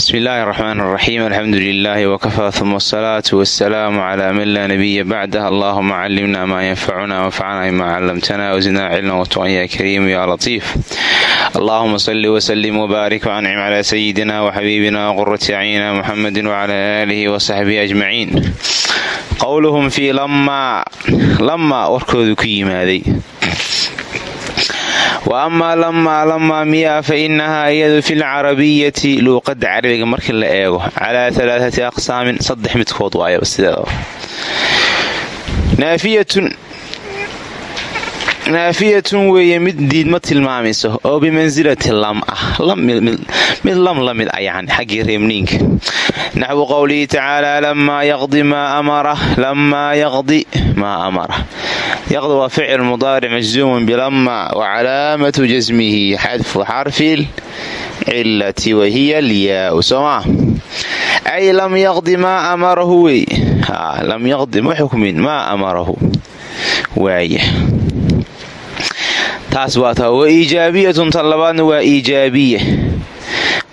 bismi illaahi araxmaan araxiim alxamdu lilaahi wakafaa uma asalaatu wasalaamu calaa man laa nabiya bacdah allahuma callimna maa yanfacuna wanfacna bima callamtana wzidna cilma watuqan ya kariimu ya latiif allahuma salli wslim wbaarik wancim calaa sayidina waxabiibina waqurati acyina muxamedi wcala aalihi wasaxbihi ajmaciin qowluhum fii lammaa warkoodu ku yimaaday wa amaa lamaa lamaa miyaa fa innahaa iyadu filcarabiyati luuqadda carabiga markii la eego calaa alaaati aqsaamin saddex midkood waayaba sideeda naafiyatun weeye mid diidma tilmaamayso oo bimansilati lam ah. Mid lam la mid ah yani xaggii reebniinka naxwu qowlihi tacaalaa lamaa yaqdi maa amara lamaa yaqdi maa amara. Yaqdi waa ficil mudaaric majzuumun bilamaa wa calaamatu jasmihi xadfu xarfi cilati wahiya alyaau soomaa ay lam yaqdi maa amarahu wey lam yaqdi ma xukmin maa amarahu. Waaya taas waa taa wa iijaabiyatun tan labaadna waa iijaabiya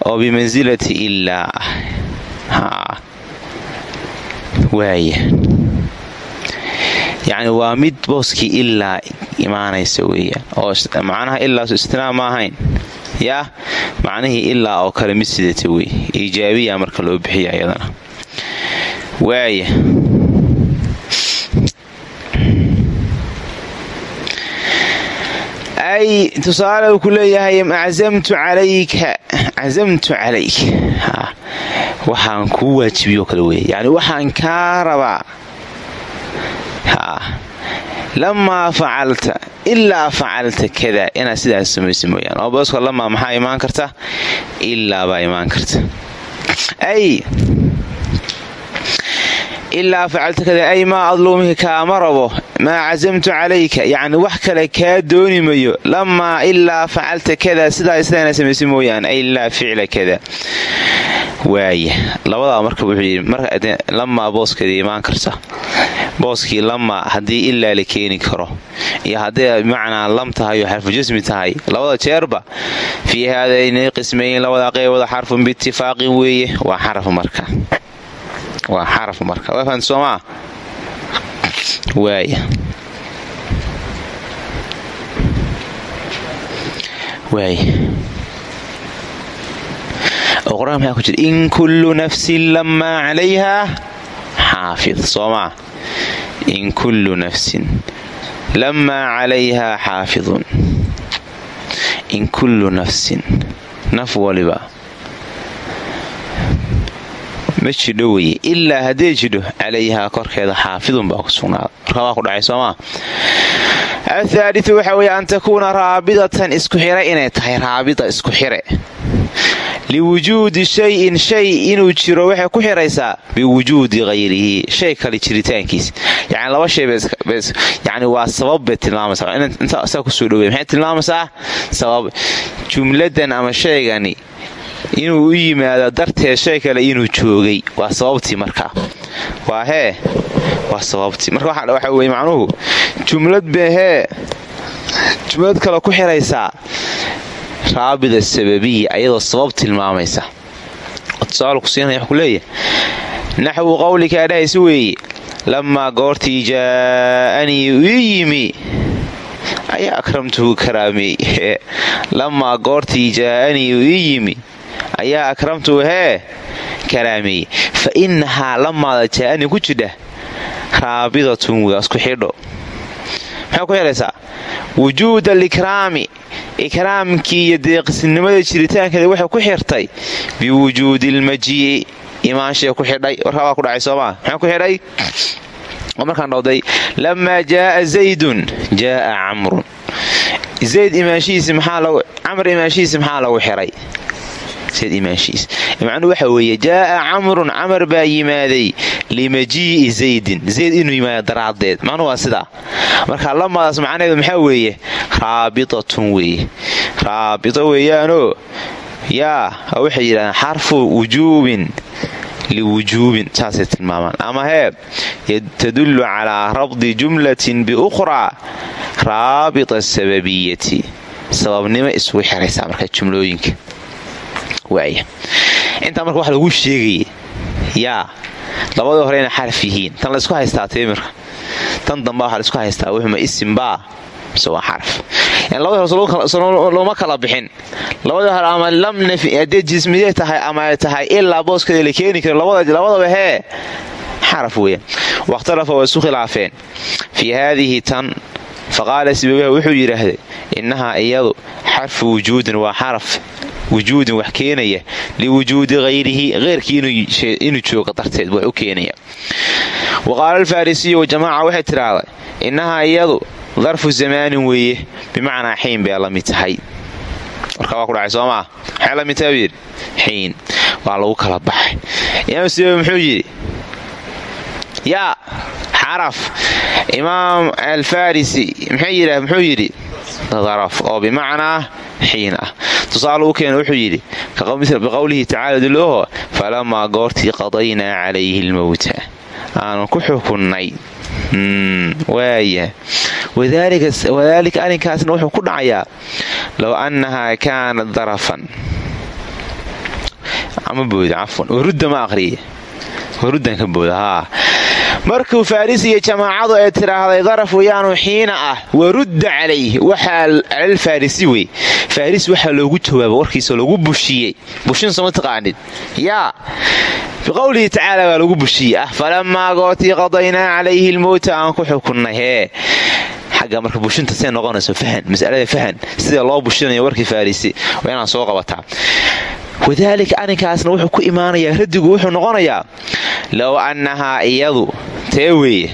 oo bimansilati ilaa ah waaya yacni waa mid booskii ilaa imaanaysa weeyaan oo macnaha ilaasu istinaa ma ahayn. Yaa macnihii ilaa oo kale mid sidata wey iijaabiya marka loo bixiya iyadana. Waaya ay tusaale uu ku leeyahay acamtu calayka. Cazamtu calayk waxaan kuu waajibiyo kale wey yani waxaan kaa rabaa. Lamaa facalta ilaa facalta kada inaad sidaas samaysa mooyaan oo booska lamaa maxaa imaan karta? Ilaa baa imaan karta ilaa facalta kada ay maa adluumihi kaama rabo maa casamtu calayka yacni wax kale kaa dooni mayo lamaa ilaa facalta kada sidaa sidaana samaysa mooyaan ay ilaa ficla kada waaya labadaa marka wuxuu yidhi lamaa booskeeda imaan karta booskii lamaa haddii ilaa la keeni karo iyo hadday bimacnaa lam tahay oo xarfu tahay labada jeerba fii haadayni qismayn labada qeybooda xarfun biitifaaqin weeye waa xaraf marka waa xaraf marka. Waa fahamta soomaa? Waaya waaya oo qur'aan maxaa ku jira? In kullu nafsin lamaa calayhaa xaafid. Soomaa? In kullu nafsin lamaa calayhaa xaafidun. In kullu nafsin naf waliba ma jidho weye ilaa haddee jidho calayhaa korkeeda xaafidun baa ku sugnaada marka ku dhacay soomaa? Athaaliu waxa weye an takuuna raabidatan isku xire inay tahay raabida isku xire. Liwujuudi shayin shay inuu jiro waxay ku xiraysaa biwujuudi hayrihi shay kale jiritaankiisa. Yani laba shay yani waa sabab bay tilmaamaysaa. Saa ku soo dhowey maxay tilmaamaysaa? Sabab jumladan ama shaygani inuu u yimaado darteed shay kale inuu joogay. Waa sababtii markaa waa hee waa sababtii. Marka waxa weye macnuhu jumlad bay hee jumlad kale ku xiraysaa. Raabida sababiya ayadoo sabab tilmaamaysa. Tusaal ku siinaya wax ku leeyahay naxwu qowlikaa dhahaysa weeye lamaa goortii jaa'anii ii yimi. Ayaa akramtuhu karaameey lamaa goortii jaa'anii ii yimi ayaa akramtuhu hee karaameeye fa innahaa lamaada jaa'anii ku jidha raabidatun waa isku xidho. Maxay ku xidhaysaa? Wujuuda alikraami ikraamkii iyo deeqisnimada jiritaankeeda waxay ku xirtay biwujuudi ilmajii'i imaanshay ku xidhay. Warkaa waa ku dhacay soomaa maxay ku xidhay? Markaan dhowday lamaa jaaa zaydun jaaa camrun. Zayd imaanshihiisi camr imaanshihiisi maxaa lagu xiray macnuu waxa weeye jaaa camrun camar baa yimaaday limajii'i zaydin. Zayd inuu yimaado daraaddeed. Macnuu waa sidaa. Marka lamaadaas macnaheedu maxaa weeye? Raabitatun weeye. Raabito weeyaanoo yaa waxay yidhahdeen xarfu wujuubin liwujuubin saasay tilmaamaan. Ama hee tadullu calaa rabdi jumlatin biukhraa raabita sababiyati sababnimo isugu xiraysaa marka jumlooyinka intaa marka wax lagu sheegaya yaa labadii hore inay yihiin tan laysku haystaa timirka tan damba waxaa la isku haystaa wuxuma isimbaa mise waa xaraf. Labadii hore looma kala bixin. Labadii hore ama lam haddee jismiyey tahay ama ay tahay ilaa booskeeda la keeni karo labadaba hee xaraf weeyaan. Wakhtalafa waa khilaafeen. Fii haadihi tan faqaala sibaweyha wuxuu yidhaahday innahaa iyadu xarfu wujuudin waa xaraf wujuudin wax keenaya liwujuudi hayrihi heyrkii inuu joogo darteed wax u keenaya wa qaala alfarisiyu wajamaaca waxay tidhaahday innahaa iyadu darfu zamaanin weeye bimacnaa xiin bay la mid tahay warkaa waa ku dhacay soo maa maxay la mid tahay waa lagu kala baxay imaam sibawi muxuu yidhi yaa xaraf. Imaam alfarisi muxuu yidhi daraf. Oo bimacnaa xiin ah. Tusaale u keena wuxuu yidhi biqowlihi tacaala dulooho falamaa goortii qadaynaa calayhi lmowta aanu ku xukunnay. Waaya wadaalika arrinkaasna wuxuu ku dhacayaa low annahaa kaanat darafan. Ama booda cafwan. Warudda ma aqriye waruddan ka booda haa markuu farisi iyo jamaacadu ay tidhaahday daraf weyaanu xiina ah warudda calayh waxaa calalfarisi wey. Faris waxaa loogu jawaaba warkiisa lagu bushiyey. Bushin soma taqaanid? Yaa biqowlihi tacaala baa lagu bushiyey. Ah falamaa gootii qadaynaa calayhi lmowta aan ku xukunnay hee marka bushinta see noqonayso fahan masalada fahan sida loo bushinayo warkii farisi waa soo qabataa. Wadaalika arrinkaasna wuxuu ku imaanayaa radigu wuxuu noqonayaa low annahaa iyadu. Tee weeye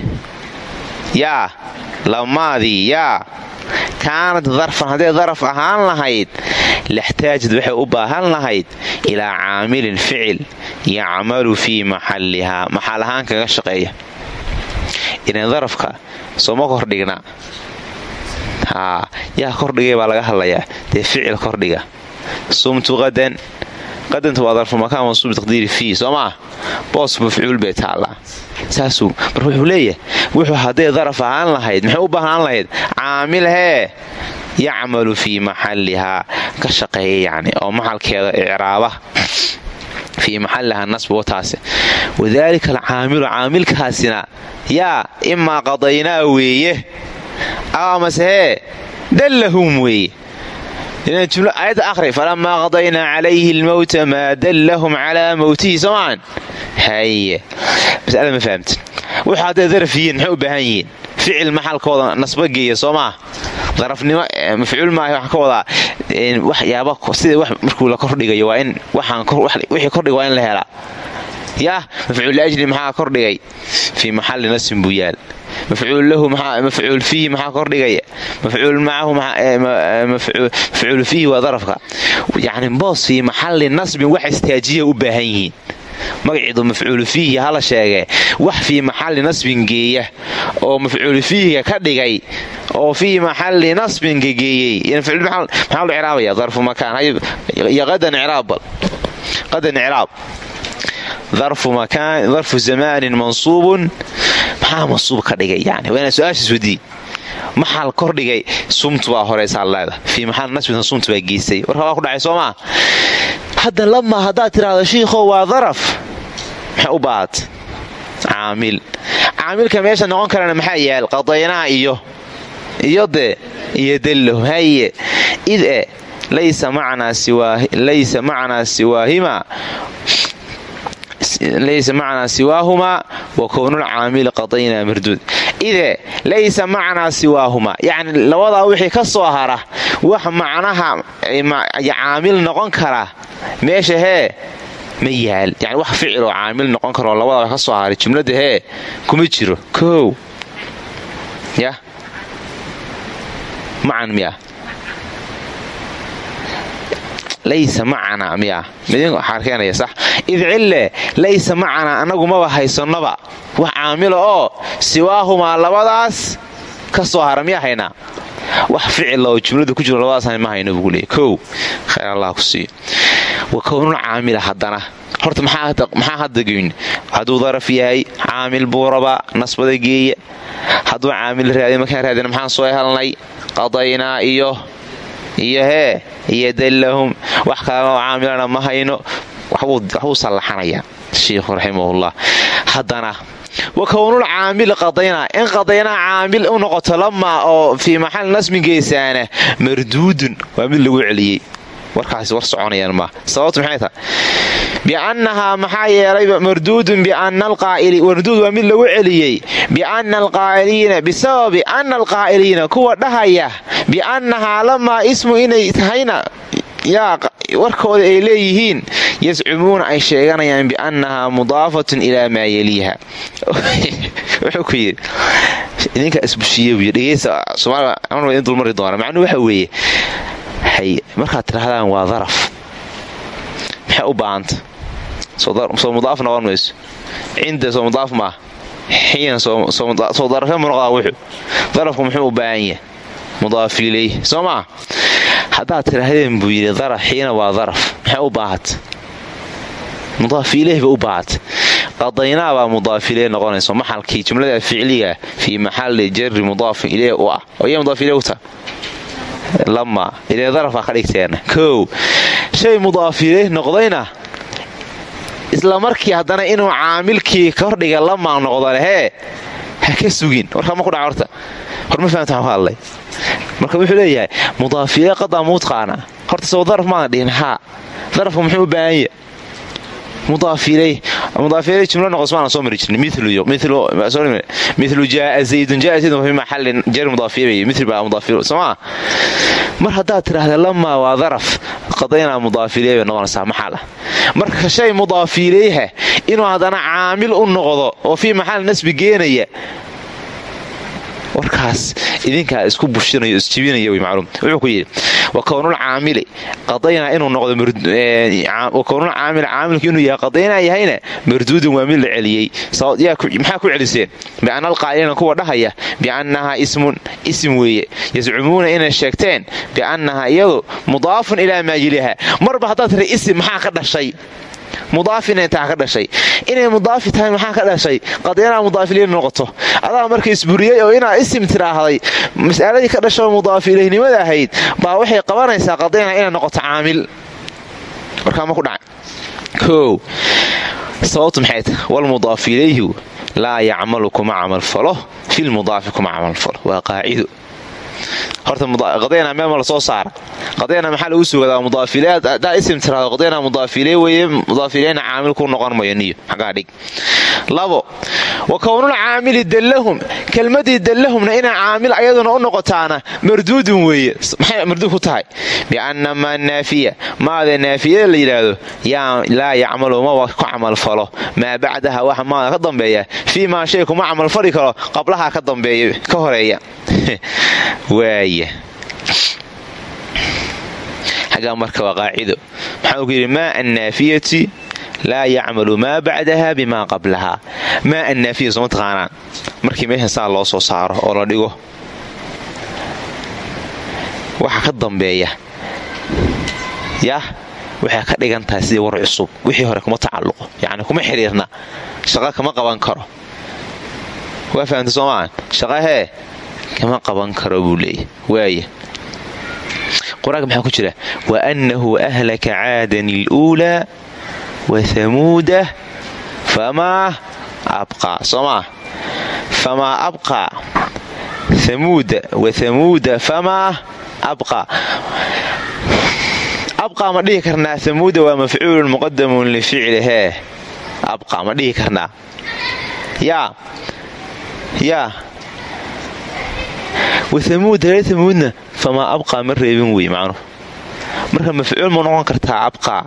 yaa lamaadii yaa kaanad darfan hadday daraf ahaan lahayd laxtaajad waxay u baahan lahayd ilaa caamilin ficil yacmalu fii maxallihaa maxal ahaan kaga shaqeeya. Idan darafka sooma kordhigna. Yaa kordhigay baa laga hadlayaa. Dee ficil kordhiga. Sumtu qadan qadanta waa darfu makaan mansuub taqdiiri fii soo maa boos mafcuul bay taallaa. Saasuu marka wuxuu leeyahay wuxuu hadday daraf ahaan lahayd maxay u baahnaan lahayd? Caamil hee yacmalu fii maxallihaa ka shaqeeya yacni oo maxalkeeda icraaba. Fii maxallihaa nasba wataase wadaalika alcaamilu caamilkaasina yaa imaa qadaynaa weeye. Amase hee dallahum weeye ayadda ahri falamaa qadaynaa calayhi lmowta maa dallahum calaa mowtihi soomaan haye masalada ma fahamti wuxuu hadday daraf yihiin u baahan yihiin ficil maxalkooda nasba geeya soo maa darafnimo mafcuul maaha waxaan ka wadaa waxyaaba sida markuu la kordhigayo waa in wixii kordhiga waa in la helaa yah mafcuul liajli maxaa kordhigay fii maxalli nasbin buu yaal. Mafcuul lahu mafcuul fiihi maxaa kordhigaya mafcuul macahu mafcuul fiihi waa darafka. Yacni boos fii maxalli nasbin wax istaajiya u baahan yihiin. Magaciidu mafcuulu fiihi hala sheegee wax fii maxalli nasbin geeya oo mafcuulu fiihiga ka dhigay oo fii maxalli nasbinka geeyey. Maxaa lu ciraabaya darfu makaan iyo qadan icraab bal. Qadan icraab darfu zamaanin mansuubun. Maxaa mansuub ka dhigay? Yani waa inaa su'aashaas wadiin maxal kordhigay sumtu baa horeysaa leeda fii maxal nasbin sumtu baa geystay. Warka waa ku dhacay soo maa hadda lamaa haddaad tiraahdo shiikhow waa daraf. Maxay u baahat caamil. Caamilka meesha noqon karana maxaa yaal? Qadaynaa iyo iyo de iyo dallow haye id e laysa macnaa laysa macnaa siwaahumaa wa kownulcaamili qadaynaa marduud ide laysa macnaa siwaahumaa yacni labadaa wixii ka soo hara wax macnaha caamil noqon kara meesha hee ma yaal yani wax ficil oo caamil noqon karaoo labadaa ka soo haray kuma jiro miya laysa macanaa miya. Midin xaarkeenaya sax id cille laysa macanaa annagu maba haysannaba wax caamila oo siwaahumaa labadaas ka soo hara miyaa wax ficila oo jumlada ku jiro labadaas ma hayno bugu leey kow khayr allah ku siiyo wa kownul caamila haddana. Horta maxaa hadda geyn? Hadduu daraf yahay caamil buu rabaa nasbada geeya hadduu caamil raadiy markaan raadina maxaan soo helnay? Qadaynaa iyo iyo hee iyo dallahum wax kalena oo caamilana ma hayno. Wax waxbuu sallaxanayaa shiikhu raximahullah. Haddana wa kownul caamili qadaynaa in qadaynaa caamil u noqoto lamaa oo fii maxal nasmigeysaana marduudun. Waa mid lagu celiyey warkaas war soconayaan maa sababtu maxay tahay? Biannahaa maxaa yeelay marduudun marduud waa mid lagu celiyey. Bianna alqaa'iliina bisababi anna alqaa'iliina kuwa dhahaya biannahaa lamaa ismu inay tahayna yaa warkooda ay leeyihiin yascumuuna ay sheeganayaan biannahaa mudaafatun ilaa maa yeliiha wuxuu ku yidhi idinkaa isbushiye buy dhegeysa somaaliya in dulmari doona macnuu waxa weeye markaad tidhahdaan waa daraf. Maxay u baahanta? Soo mudaaf noqon mayso. Cinda soo mudaaf maa xiina soo darafee mu noqdaa wuxu. Darafku muxuu u baahan yahay? Mudaaf ileyh soo maa haddaad buu yidhi daraf xiina waa daraf. Maxay u baahata mudaaf ileyh ba u baahata qadaynaabaa mudaaf ileyh noqonayso. Maxalkii jumlada ficliga fii maxali jari mudaafin ileyh u ah. Mudaaf ileyh uta lama shay mudaaf ileyh noqdayna isla markii haddana inuu caamilkii kordhiga lamaa noqdo lehee ha ka sugin. Warkaa ma ku dhaca horta. Horma fahamta waxaan ka hadlay. Marka wuxuu leeyahay mudaaf ileyh qadaa muudqaana horta soo daraf maana dhihin haa darafku muxuu u baahanya mudaaf ileyh mudaaf ileyh jumlo noqosmaana soo mari jirnay milu jaaa zaydun jaa zaydun fi maxallin jar mudaaf ileyh mil baa mudaaf ileyh soomaa mar haddaad tidhaahda lamaa waa daraf qadaynaa mudaaf ileyh bay noqonaysaa maxal ah marka shay mudaaf ileyha inuu haddana caamil u noqdo oo fii maxal nasbi geenaya warkaas idinkaa isku bushinayo isjibinaya wy macluum. Wuxuu ku yidhi wa kownul caamili qadaynaa inuu noqdo kownul caamil caamilku inuu yahay qadaynaa yahayna marduudun waa mid la celiyey. Maxaa ku celiseen bianna alqaa'iliina kuwa dhahaya biannahaa ismun isim weeye. Yascumuuna inay sheegteen biannahaa iyadu mudaafun ilaa maajiliha. Marba haddaad tiri isim maxaa ka dhashay mudaafina intaa ka dhashay. Inay mudaafi tahay maxaa ka dhashay? Qadyanaa mudaafiliin noqoto. Adaa marka isburiyey oo inaa isim tiraahday mas'aladii ka dhasho mudaafilehnimada ahayd baa waxay qabanaysaa qadyanaa inay noqoto caamil. Sababtu maxay tahay? Walmudaaf ilayhu laa yacmalu kuma camalfalo filmudaafi kuma camalfalo waa qaacido horta qadayna meel ma la soo saara. Qadayna maxaa lagu sugadaa mudaafile haddaa isim tiraado qadayna mudaafile weeye mudaafileyna caamil ku noqon mayo niyo xaggaa dhig labo wa kownul caamili dallahum kelmadii dallahumna inay caamil ayaduna u noqotaana marduudun weeye maxay marduud ku tahay? Bianna maa naafiya maada naafiyada la yidhaahdo laa yacmalu maba ku camalfalo maa bacdaha waxa maada ka dambeeya fii maa shay kuma camalfali karo qablaha ka dambeeya ka horreeya. Waaya xaggaa marka waa qaacido. Maxaa ku yidhi maa annaafiyati laa yacmalu maa bacdaha bimaa qablahaa maa annaafiya sooma taqaanaan markii meeshan saa loo soo saaro oo la dhigo waxa ka dambeeya yah waxay ka dhigan tahay sidii war cusub wixii hore kuma tacalluqo yacni kuma xiriirna shaqa kama qaban karo waa fahamta soomaan shaqa hee kama qaban karo buu leeya waaya qur'aanka maxaa ku jira wa annahu ahlaka caadan iluulaa wa hamuuda famaa abqaa soo maa famaa abqaa hamuuda wa hamuuda famaa abqaa abqaa ma dhihi karnaa hamuuda waa mafcuulun muqadamun lificli hee abqaa ma dhihi karnaa yaa yaa wahamuud reer hamuudna famaa abqaa ma reebin wey macnuhu marka mafcuul ma noqon kartaa abqaa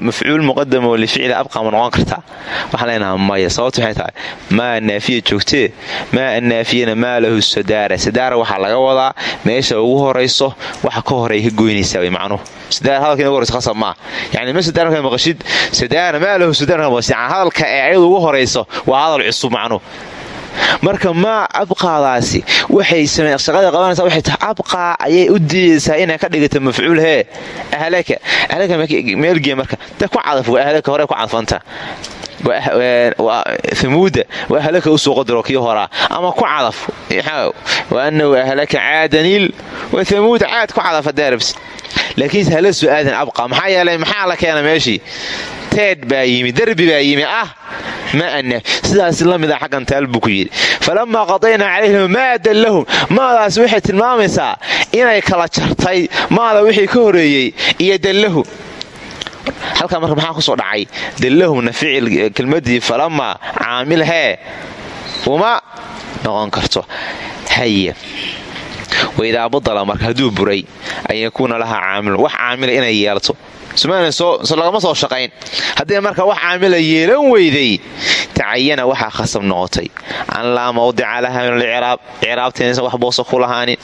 mafcuul muqadama oo lificli abqaa ma noqon kartaa waxaan leenaha maya sababtu maxay tahay maa naafiya joogtee maa annaafiyana maa lahu sadaara sadaara waxaa laga wadaa meesha ugu horayso waxa ka horeey ka goynaysaa way macnuhu sadaara hadalka ugu horayso khasab maa yani ma sadaara markaad maqashid sadaara maa lahu sadaara maqashid yani hadalka ee ayadu ugu horayso waa hadal cusub macnuhu marka maa abqaadaasi waxay shaqada qabanaysa waxay tahay abqaa ayay u diidaysaa inay ka dhigata mafcuul hee ahlaka ahlaka meelgee marka ta ku cadaf waa hore ku cadfanta. Hamuuda waa ahlaka u soo qadaro kii horaa ama ku cadaf wa annahu ahlaka caadanil wa hamuuda caad ku cadaf hadaa rabsi laakiinse hala su'aadan abqa maxaa yeelay maxaa la keena meeshii teed baa yimi derbi baa yimi ah ma sidaas la mid a xaggan taal buu ku yidhi. Falamaa qadaynaa calayhim maadan lahum. Maadaas waxay tilmaamaysaa inay kala jartay maada wixii ka horeeyey iyo dallahu halkaa marka maxaa ku soo dhacay? Dallahumna ficil kelmadii falamaa caamil hee uma noqon karto. Haye waidaa badala marka hadduu buray an yakuuna lahaa caamilun wax caamila inay yeelto lagama soo shaqayn. Haddii marka wax caamila yeelan weyday tacayana waxaa khasab noqotay. An laa mawdica laha min alciraab ciraabta inaysan wax boosa ku lahaanin.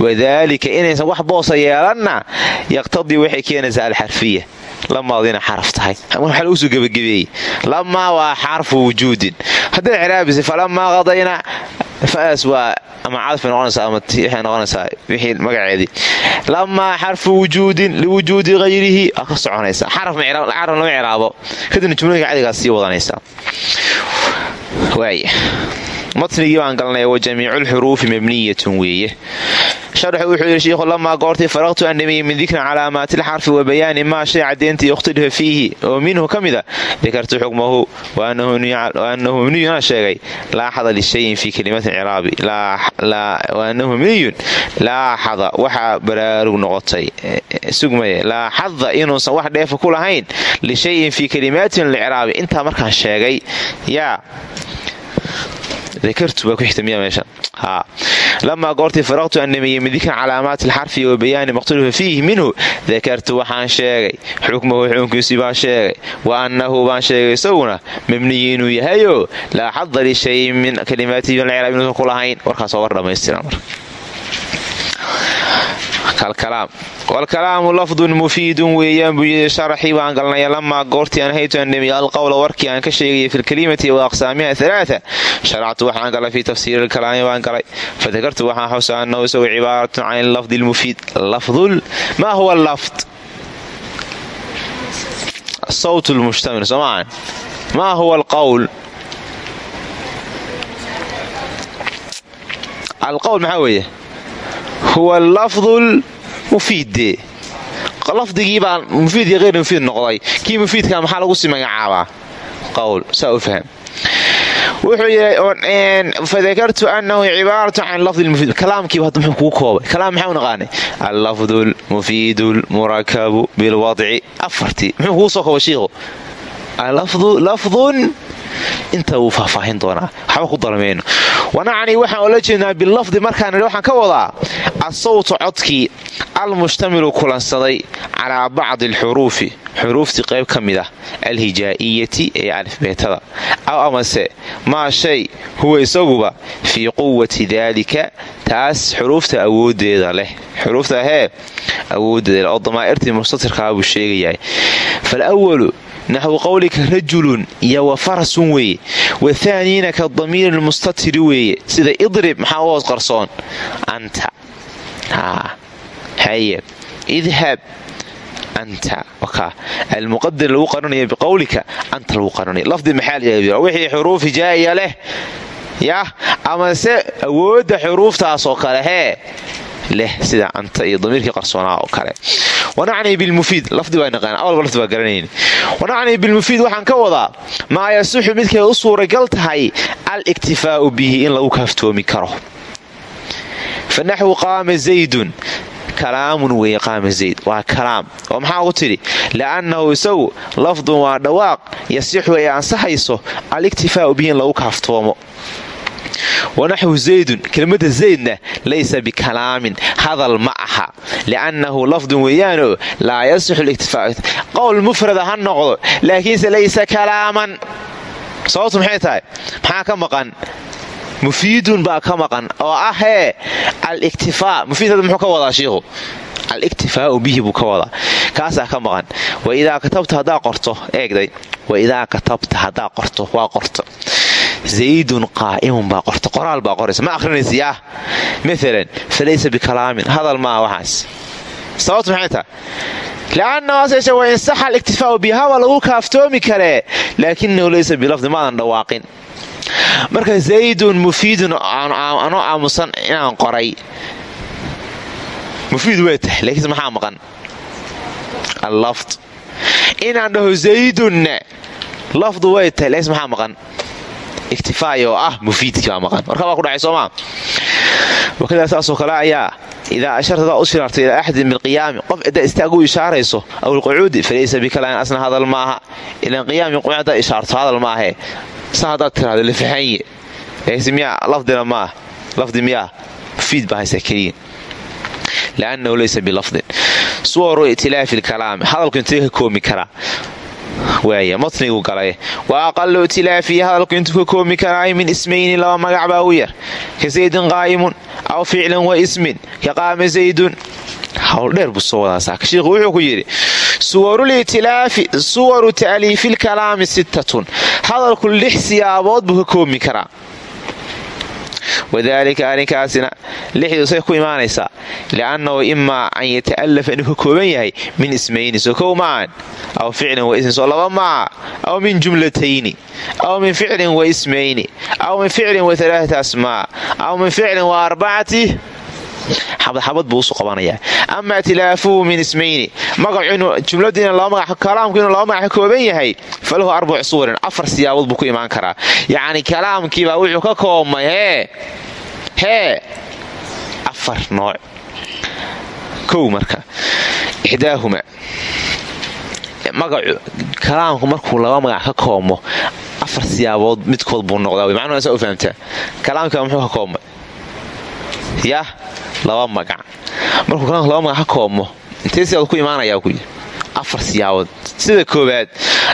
Wadaalika inaysan wax boosa yeelanna yaqtadii waxay keenaysaa alxarfiya. Lamaadina xaraf tahay. Waxaa lagu soo gebagabeeyey lamaa waa xarfu wujuudin. Hadday ciraabisa falamaa qadayna faas waa ama cadfi noqonaysaa ama waxay noqonaysaa wixii magaceedii lamaa xarfu wujuudin liwujuudi hayrihi waa ka soconaysaa xaraf lama ciraabo kadibna jumlooyinka cadigaas sii wadanaysaa waaya matnigii baan galnay wa jamiiculxuruufi mabniyatun weeye. Sharxu wuxuu yidhi shiikhu lamaa goortii faraqtu an dhamiye min dikri calaamaati lxarfi wa bayaani maa shay caddeyntii ikhtilifa fiihi oo minhu ka mida. Dakartu xukmahu wa annahu mniyuna sheegay. Laaxada lishayin fii kalimatin ciraabi waanahu mniyun laaxada waxaa baraarug noqotay sugmaya laaxada inuusan wax dheefa ku lahayn lishayin fii kalimaatin licraabi intaa markaan lamaa goortii faraqtu an dhamiye min dikri calaamaati alxarfi wa bayaani maqtulufa fiihi minhu dakartu waxaan sheegay xukmahu xukunkiisii baan sheegay wa annahu baan sheegay isaguna mabniyi inuu yahayo laa xada lishayin min kalimaatihi inuusan ku lahayn warkaasoo war dhammaystiran wlkalaamu lafdun mufiidun weeyaan buu yidhi sharaxii baan galnaya lamaa goortii aan haytu an dhamiye alqowla warkii aan ka sheegayay fi lkalimati wa aqsaamiha alaaa sharactu waxaan galay fii tafsiiri lkalaami baan galay. Fadakartu waxaan xusa annahu isagoo cibaaratun can lafdi lmufiid lafdul maa huwa lafd sawt lmushtamil soomaan maa huwa alqowl alqowl maxaa weeye huwa lafdul mufiidde lafdigii baa mufiid iyo hayr mufiid noqday. Kii mufiidka maxaa lagu sii magacaabaa? Qowl saa u fahm wuxuu yidhi fadakartu annahu cibaaratu can lafdi lmufiid kalaamkiiba hadda muxuu koobay. Kalaam maxaa u naqaanay? Allafdu lmufiidu lmurakabu bilwadci afartii. Muxuu soo koobay shiikhu lafdun inta wuu faahfaahin doonaa waxba ku dalmayno. Wanacni waxaan ola jeednaa bilafdi markaan waxaan ka wadaa asawtu codkii almushtamilu kulansaday calaa bacdi alxuruufi. Xuruuftii qayb ka mid ah alhijaa'iyati ee alifbeetada. Aw amase maa shay huwa isaguba fii quwati daalika taas xuruufta awoodeeda leh. Xuruufta hee awoodeeda leh. Oo damaa'irtii mustatirkaa buu sheegayahay falwalu naxwu qowlika rajulun iyo wa farasun weeye wathaaniina ka damiiri lmustatiri weeye sida idrib maxaa u hoos qarsoon anta haye idhab anta almuqadar lagu qaranaya biqowlika anta lagu qaranaya lafdi maxaa wixii xuruuf hijaa'iya leh yah amase awoodda xuruuftaasoo kale hee leh sida anta iyo damiirkii qarsoonaa oo kale wanacni bilmufiid lafdi baa naqaan awalba lafdi baa garanayn wanacni bilmufiid waxaan ka wadaa maa yasixu midkay u suuragal tahay al-iktifaa'u bihi in lagu kaaftoomi karo fa naxwu qaama zaydun kalaamun weeye qaama zayd waa kalaam oo maxaa ugu tidhi li'annahu isagu lafdun waa dhawaaq yasixu ay ansaxayso al-iktifaa'u bihi in lagu kaaftoomo wanaxwu zaydun kelmadda zaydna laysa bikalaamin hadal ma aha li'annahu lafdun weeyaanoo laa yasixu liktifaa qowl mufrada ha noqdo laakiinse laysa kalaaman sababtu maxay tahay maxaa ka maqan mufiidun baa ka maqan oo ahee aliktifaa mufiid hadda muxuu ka wadaa shiikhu aliktifaau bihi buu ka wadaa kaasaa ka maqan waidaa katabta haddaa zaydun qaa'imun baa qorta qoraal baa qoraysa. Ma akhrinaysa yaah. Maalan falaysa bikalaamin. Hadal maa waxaas. Sababtu maxay tahay? Li'annahuaseshe wa insaxa aliktifaau bihi haba lagu kaaftoomi karee laakinahu laysa bilafdi maadan dhawaaqin. Marka zaydun mufiidun anoo aamusan inaan qoray. Mufiid way tahay laakiinse maxaa maqan? Allafd inaan dhaho iktifaay oo ah mufiidkii baa maqan warka baa ku dhacay soomaa wakadaa saasoo kale ayaa idaa asharta hadaa u shiraarto ilaa axadin bilqiyaami qof ciddaa istaagu ishaarayso aw ilqucuudi falaysa bikalaamin asna hadal maaha ilan qiyaami quc haddaa ishaarto hadal maahee sa haddaad tiraahdo lafaxanye laakiinse miyaa lafdina maah lafdi miyaa mufiid baa haysa keliyin liannahu laysa bilafdin suwaru itilaafi lkalaami hadalku intee ka koomi karaa waaya matnigu galay wa aqalu itilaafihi hadalku intuu ka koomi karaay min ismayni laba magac baa u yar. Ka zaydin qaa'imun aw ficlan wa ismin. Ka qaama zaydun. Howldheer buu soo wadaa shiikhu wuxuu ku yidhi suwaru ta'liifi lkalaami sittatun. Hadalku lix siyaabood buu ka koomi karaa wadaalika arrinkaasina lixduusay ku imaanaysaa liannahu imaa an yata'alafa inuu ka kooban yahay min ismayni soo kow maahan aw ficlin wa ismin soo laba maaha aw min jumlatayni aw min ficlin wa ismayni aw min ficlin wa alaaati asmaa aw min ficlin wa arbacati xabadxabad buu usu qabanayaa. Ama tilaafuhu min ismayni. Jumladiina kalaamku inuu laba magac ka kooban yahay falahu arbacu suwarin afar siyaabood buu ku imaan karaa. Yacni kalaamkiibaa wuxuu ka koobmay hee hee afar nooc. Kow marka ixdaahuma. Magacu kalaamku markuu laba magac ka koobmo afar siyaabood midkood buu noqdaa. Macnuhu saa u fahamtaa? Kalaamkiiba muxuu ka koobmay yah laba magac. Markuu laba magac ka koobmo. Intee ku imaanayaa ku afar siyaabood. Sida koobaad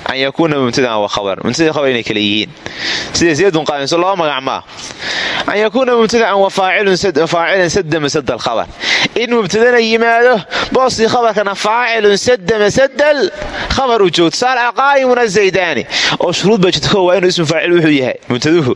an yakuuna mubtadaan wa khabar. Mubtada khabar inay kale yihiin. Sida ziyadun qaadinso laba magac maa an yakuuna mubtadaan wa faacilan sada masada alkhabar in mubtadana yimaado booskii khabarkana faacilun sada masadal khabar uu joogto saal qaa'imun azaydaani oo shuruud baa jirta waa inuu ismu faacil wuxuu yahay mubtaduhu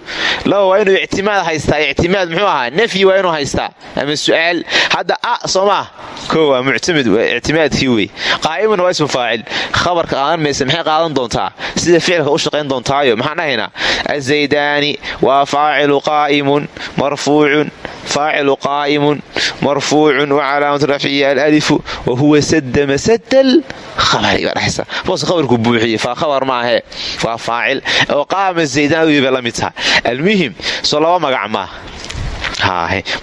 laba waa inuu ictimaad haystaa ictimaad muxuu ahaa nafyi waa inuu haystaa ama su'aal hadda a soo maah ko waa muctamid ictimaadkii wey qaa'imun waa ismu faacil khabarka qaadan maysa maxay qaadan doontaa sida ficilka u shaqayn doontaayo maxaan dhahaynaa azaydaani waa faacilu qaa'imun marfuucun faacilu qaa'imun marfuucun wacalaamatu rafcihi alalifu wa huwa sada masadal khabari baa dhexaysa boos khabarku buuxiye faa khabar maahe waa faacil oo qaama bay la mid taha almuhim soo laba magac maa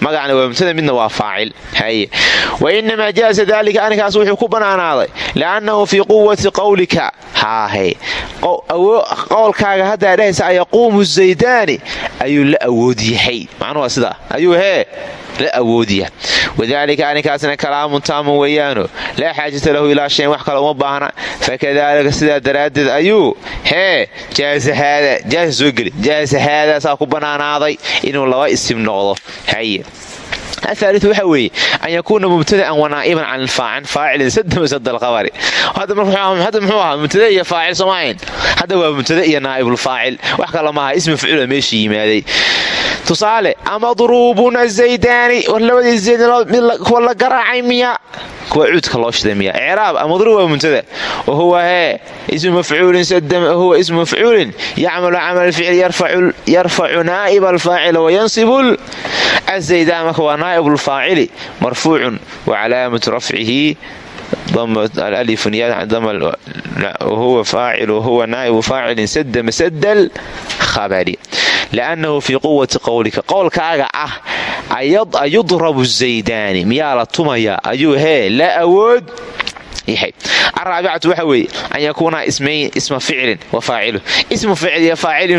magacna waa mubtada midna waa faacil haye wa inamaa jaaza daalika arrinkaas wuxuu ku bannaanaaday liannahu fii quwati qowlika haahe qowlkaaga haddaa dhehaysa ayaquumu zaydaani ayuu la awood yahay macnuhu waa sidaa ayuu hee la awoodya wadaalika arrinkaasna kalaamun taamun weeyaano laa xaajata lahu ilaa shayn wax kale uma baahna fakadaalika sidaa daraaddeed ayuu hee jaasa soo geli jaasa haadaasaa ku bannaanaaday inuu laba isim noqdo haye aaliu waxa weeye an yakuuna mubtadaan wanaa'iban can ilfaacin faacilin sada masada alqabari hadda muxuu ahaa mubtada iyo faacil soomaahayn hadda waa mubtada iyo naa'ibulfaacil wax kale maaha ismi ficula meesha yimaaday tusaale amadruubuna zaydaani war labadii zayd kuwa la garaacay miya kuwa cuudka loo shiday miya icraab amadruub waa mubtada wahuwa hee ismu mafcuulin ismu mafcuulin yacmalu camal ficil yarfacu naa'ib alfaacila wayansibu azaydaan marka waa naa'ib lfaacili marfuucun wa calaamatu rafcihi huwa naa'ibu faacilin sada masada alkhabari liannahu fii quwati qowlika qowlkaaga ah ayudrabu zaydaani miyaa la tumayaa ayuu hee la awood araabicatu waxa weeye an yakuuna isma ficlin wa faacilu. Ismu ficil iyo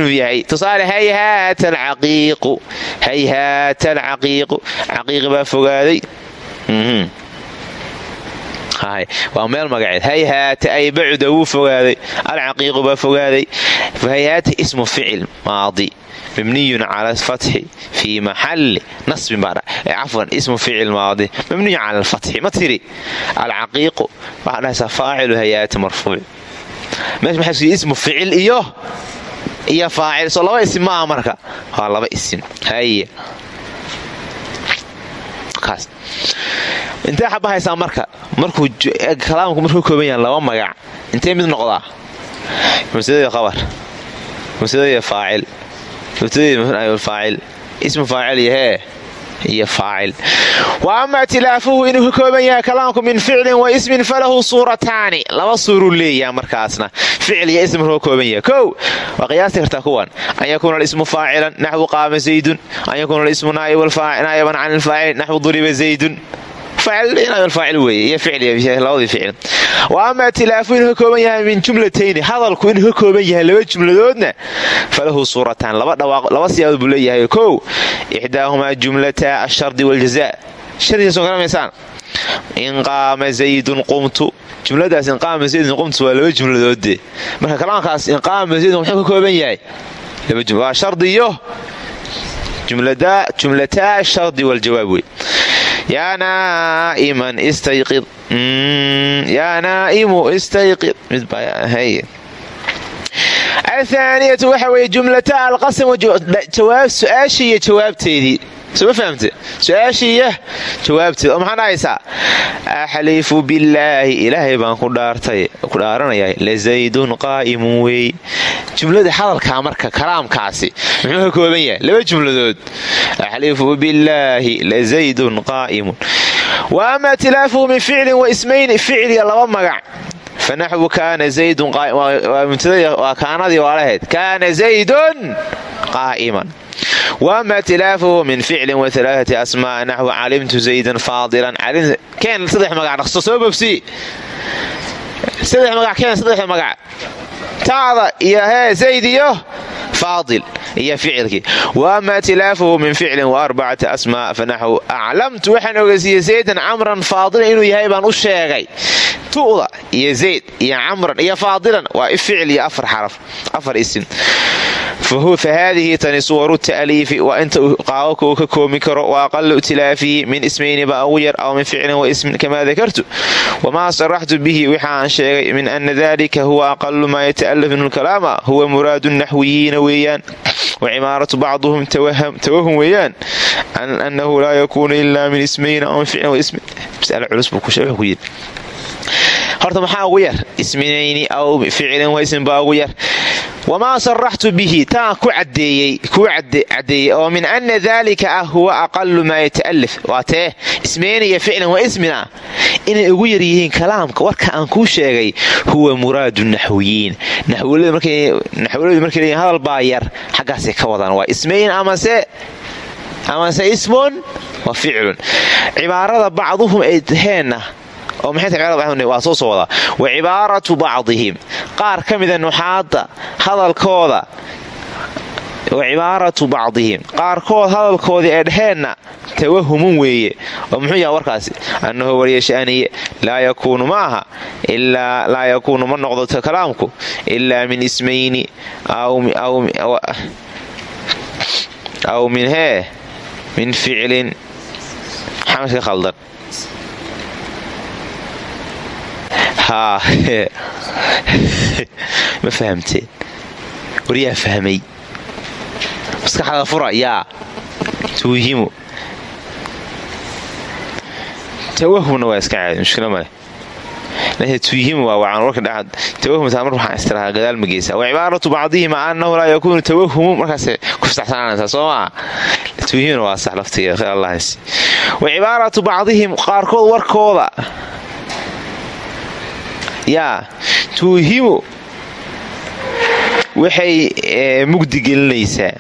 yahay. Tusaale hayhaata alcaqiiqu hayhaata alcaqiiqu caqiiqi baa fogaaday. Waa meel magaceed. Hayhaata ay bacuda wuu fogaaday. Alcaqiiqu baa fogaaday. Hayhaata ismu ficil maadi mabniyun cala alfatxi fii maxalli nasbin cafwan ismu ficil maadi mabniyun cala alfatxi ma tiri alcaqiiqu waxaa dhahaysaa faacilu hayaati marfuuc meesha maxaa ismu ficil iyo iyo faacil soo laba isim maaha marka waa laba isim haye intee xabahaysaa marka markuu kalaamku markuu kooban yahan laba magac intee mid noqdaa mubtadaiyo qabar mubtadaiyo faacil mubtadaiyo faacil ismu faacil iyo hee iyo faacil. Wa ama tilaafuhu inuu ka kooban yahay kalaamku min ficlin wa ismin falahu suurataani. Laba suuruu leeyaha markaasna ficil iyo ism ka kooban yahay. Kow waa qiyaasti kartaa kuwan. An yakuuna alismu faacilan naxwu qaama zaydun. An yakuuna alismu naa'iban can ilfaacil naxwu duriba zaydun wa ama tilaafu inuu ka kooban yahay min jumlatayni hadalku inuu ka kooban yahay laba jumladoodna falahu suurataan laba siyaabood buu leeyahay kow ixdaahumaa jumlata ashardi waljaza shardigaasoo garamaysaan in qaama zaydun qumtu jumladaas inqaama zaydun qumtu waa laba jumladoode marka kalaamkaas inqaama zaydun muxuu ka kooban yahay waa shardiyo jumlataa shardi waljawaab wey yaa naa'iman istayqid yaa naa'imu istayqid athaaniyatu waxa weeye jumlata alqasam jawaab su'aashii iyo jawaabteedii soma fahamte su'aashiiya jawaabteed oo maxaa dhahaysaa axlifu billaahi ilaahay baan ku dhaaranayaa lazaydun qaa'imun wey jumlada hadalkaa marka kalaamkaasi muxuu ka kooban yahay laba jumladood axlifu billaahi lazaydun qaa'imun wa ama tilaafuhu min ficlin wa ismayni ficliga laba magac fanaxwu kaana zaydun waa kaanadii waalahayd kaana zaydun qaa'iman wama tilaafuhu min ficlin wa alaaati asmaa naxwu calimtu zaydan faadilan keen saddex magac dhaqso soo bobsi saddex magac keen saddex magac taada iyo hee zayd iyo faadil iyo ficilkii waama tilaafuhu min ficlin wa arbacati asmaa fanaxwu aclamtu waxaan ogeysiiyey zaydan camran faadilan inuu yahay baan u sheegay tu'da iyo zayd iyo camran iyo faadilan waa ficil iyo afar xaraf afar isim fahaadihi tani suwaru ta'liifi waa inta qaababka ka koomi karo wa aqalu tilaafihi min ismayni ba ugu yar aw min ficlin wa ismin kamaa dakartu. Wamaa saraxtu bihi waxa aan sheegay min ana dalika huwa aqalu maa yata'alaf minhu lkalaama huwa muraadu naxwiyiina weeyaan wa cimaaratu bacduhum tawahum weeyaan an anahu laa yakuunu ila min ismayni aw min wa ismin. Masale culus buu ku yidhi horta maxaa ugu yar? Isminayni aw ficilin wa ismin baa ugu yar. Wamaa saraxtu bihi taan ku kuu caddeeyey oo min ana dalika ah huwa aqalu maa yata'alaf waa tee ficlan wa ismina inay ugu yar yihiin kalaamka warka aan kuu sheegay huwa muraadu naxwiyiin. Naxwaladu markay leeyiin hadal baa yar xaggaasay ka wadaan. Waa ismayn amase amase ismun? Wa ficlun cibaarada bacduhum ay taheenna soo soo wadaa wa cibaaratu bacdihim. Qaar ka mida nuxaadda hadalkooda. Wa cibaaratu bacdihim. Qaarkood hadalkoodii ee dheheenna tawahumun weeye. Oo muxuu yaha warkaasi? Annahu waryashaniye laa yakuunu ma aha laa yakuunu ma noqdo kalaamku ilaa min ismayni aw min hee min ficlin. Xamaska khaldan ma fahamteen waryaa fahmay. Maskaxda fura yaa. Tuuhimu tawahumna waa iska caadi mushkila maleh tuuhimu waa wacan warka dhexad tawahumtaa mar waxaan istirahaa gadaal ma geysaa. Wa cibaaratu bacdihima annahu laa yakuunu tawahumu. Markaasay ku fitaxsananaysaa soo maa tuuhimuna waa sax laftigeeda khayr allahs wa cibaaratu bacdihim qaarkood warkooda yaa tuuhimu waxay mugdi gelinaysaa.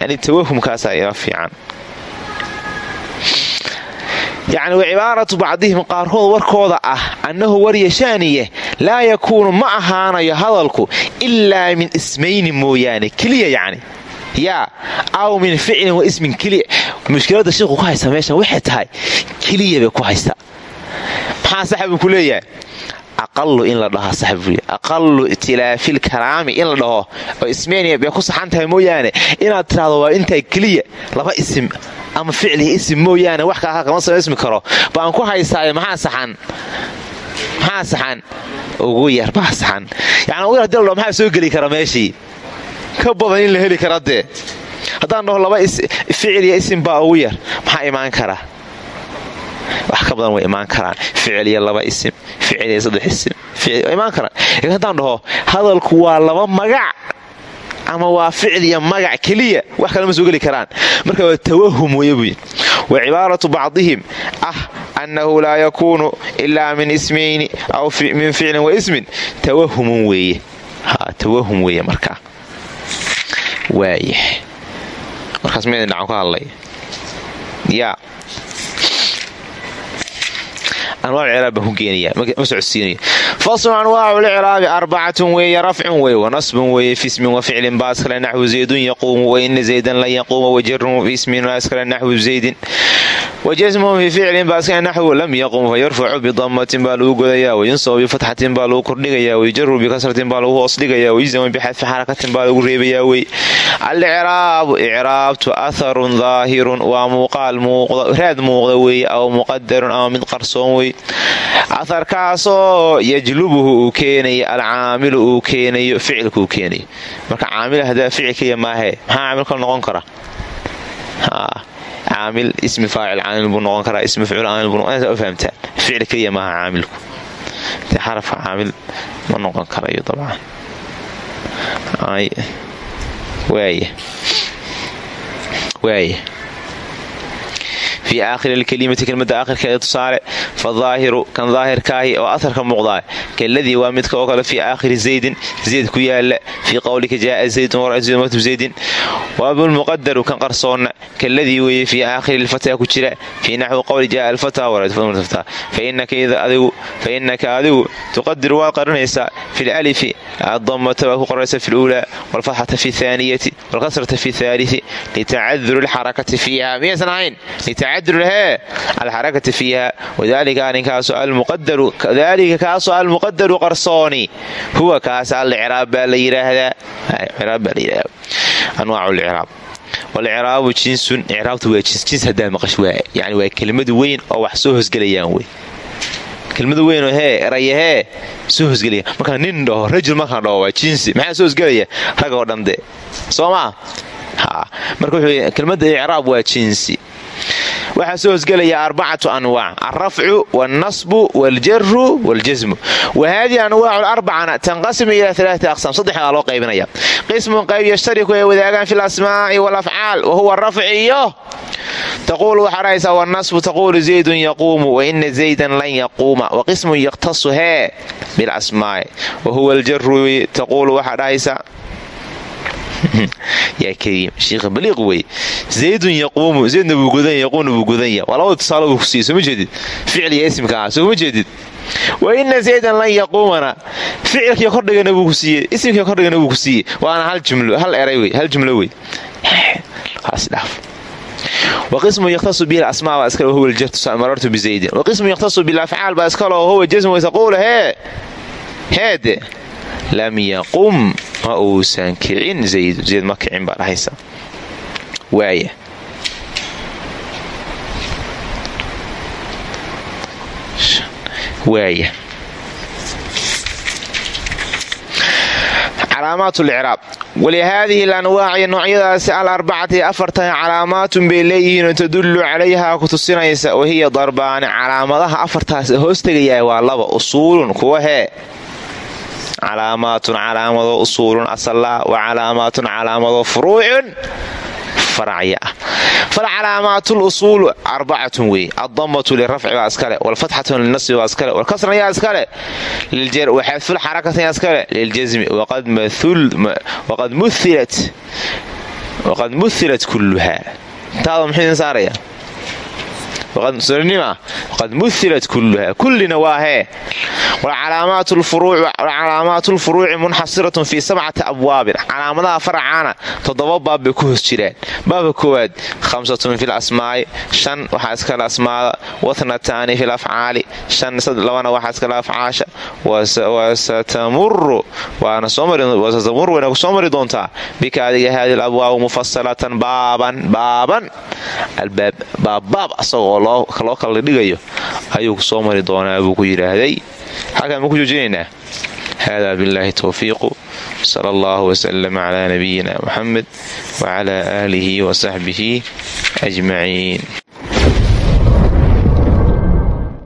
Yani tawahumkaasaa ila fiican. Yacni wa cibaaratu bacdihim qaarkood warkooda ah annahu waryashaaniye laa yakuunu ma ahaanayo hadalku ilaa min ismayni mooyaane keliya yacni. Yaa aw min ficlin wa ismin keliya. Mushkiladda sheikhu ku haysta meeshan waxay tahay keliya bay ku haystaa maxaa saxa buu ku leeyahay aqalu in la dhaho saxbuy aqalu itilaafil kalaami in la dhaho. Oo ismeniya bay ku saxan tahay mooyaane. Inaad tiraahdo waa intaa keliya laba isim ama ficlihi isim mooyaane wax kaaha kama samaysmi karo. Baan ku haysaayo maxaa saxan? Maxaa saxan? Ugu yar baa saxan. Yani ugu yar haddii maxaa soo geli kara meeshii? Ka badan in la heli kara dee haddaan dhaho laba ficiliya isim baa ugu yar maxaa imaan kara wax ka badan way imaan karaan. Ficiliya laba isim ficiliya saddex isim imaan karaan. Lakin haddaan dhaho hadalku waa laba magac ama waa ficliya magac keliya wax kalema soo geli karaan. Marka waa tawahum weeye wa cibaaratu bacdihim ah annahu laa yakuunu ilaa min ismayni aw min ficlin wa ismin. Tawahumun weeye. Tawahum weeye markaa waaya markaas meedin dhacan ka hadlay. Yaa anwaac ciraab baan ku geenaya ma socodsiinayo faslu anwaacu lciraabi arbacatun weeye rafcun weye wanasbun weeye fi ismin wa ficlin baa iskale naxwu zaydun yaquumu waina zaydan lan yaquuma wajarun ismin baa iskale naxwu zaydin wajasmuhum fi ficlin baa iskale naxwu lam yaqum fa yarfacu bidamatin baa lagu godayaa wayunsabu bifatxatin baa lagu kordhigayaa wayujaru bikasratin baa lagu hoos dhigayaa wayuzamu bixadfi xarakatin baa lagu reebayaa wey alciraabu icraabtu atharun daahirun waa muuqaal raad muuqda weeye aw muqadarun ama mid qarsoon wey aharkaasoo yajlubuhu uu keenayo alcaamilu uu keenayo ficilka uu keenayo marka caamil hadaa ficilkaya maahee maxaa caamil kale noqon kara caamil ismi faacil caamil buu noqon karaa ismi mafcuul caamil buu noqon u fahamtaan ficil keliya maaha caamilku. Dee xarafka caamil ma noqon karayo dabcan. Waaya waaya fii aakhiri alkelimati kelmada aakhirkeeda tusaale fadaahiru kan daahirkaahi oo aharka muuqdaa kaladii waa midka oo kale fii aakhiri zaydin zayd ku yaalla fii qowlika jaaa zaydun waratu zaydin waabulmuqadaru kan qarsoonna kaladii weeye fii aakhiri lfataa ku jira fii naxwi qowli jaaa alfataa warata fa inaka adigu tuqadiru waad qarinaysaa fi lalifi adamata waa ku qoraysa fi luulaa walfatxata fi thaaniyati walkasrata fi thaalii litacaduri lxarakati fiiha miyaysan ahayn tacadurhe alxarakati fiiha wadalika kaasoo almuqadaru qarsooni huwa kaas alciraab baa la yidhaahdaa anwaac lciraab walciraabu jinsun icraabtu waa jins haddaa maqash yani waa kelimad weyn oo wax soo hosgelayaan wey kelmada weynoo hee erayahee soo hosgelaya markaa nin dhaho rajul markaan dhaho waa jinsi maxaa soo hosgelaya rag oo dhan de soo maa marka wuxuu kelmadda icraab waa jinsi waxaa soo hosgelaya arbacatu anwaac alrafcu walnasbu waljaru waljasmu wa haadihi anwaacu arbacana tanqasimu ilaa alaa aqsam saddexdaa loo qaybinaya. Qismun qayb yashtariku ay wadaagaan fi lasmaa'i walafcaal wahuwa rafc iyo taquul waxaa dhahaysaa wanasbu taquulu zaydun yaquumu waina zaydan lan yaquuma waqismun yaktasu hee bilasmaa'i wahuwa aljaru taquulu waxaa dhahaysaa yaa kariim shiikha baliiq wey zaydun yaquumu zaydna buu godanya yaquumna buu godanya waa labada tusaale buu ku siiyey sooma jeedid ficliga isimka ah sooma jeedid wa ina zaydan lan yaquumana ficilkii kordhigana buu ku siiyey isimkii kordhigana buu ku siiyey waana hal jumlo hal eray wey hal jumlo wey haasdhaaf waqismu yakhtasu bihi asmaa baa iskale wahuwa ljartu marartu bizaydin waqismu yakhtasu bilafcaal baa iskale huwa jasmu waysaquula hee heede lam yaqum ma uusan kicin zayd ma kicin baa dhahaysa waaya waaya calaamaat licraab walihaadihi alanwaaci noocyadaasi alarbacati afartan calaamaatun bay leeyihiinoo tadullu calayhaa ku tusinaysa wahiya darbaani calaamadaha afartaas hoos tegayaa waa laba usuulun kuwa hee calaamaatun calaamado usuulun asallaa wa calaamaatun calaamado furuucun faracya. Ah falcalaamaatul usuulu arbacatun wey addamatu lirafci baa iskale walfatxatu linasbi baa iskale walkasran yaa iskale yaa iskale liljasmi waqad muhilat kulluhaa. Taada muxuu saaraya qad muhilat kulluha kullina waa hee wacalaamaat lfuruuci munxasiratun fii sabcati abwaabin calaamadaha faracaana toddoba baab bay ku hoos jiraan baabka koowaad hamsatun fi lasmaa'i shan waxaa iskale asmaada wathnataani fi lafcaali labana waxaa iskale afcaasha wasatamuru wasatamur wayna ku soo mari doontaa bika adiga haadi labwaabu mufasalatan baaban baaban albaab baabbaab asagoo loo kala dhigayo ayuu ku soo mari doonaa buu ku yidhaahday. Xakaan ma ku joojinaynaa? Hada biاllahi towfiiqu sala allah wslm cla nabiyina muxamed wcla aalihi wsaxbihi ajmaciin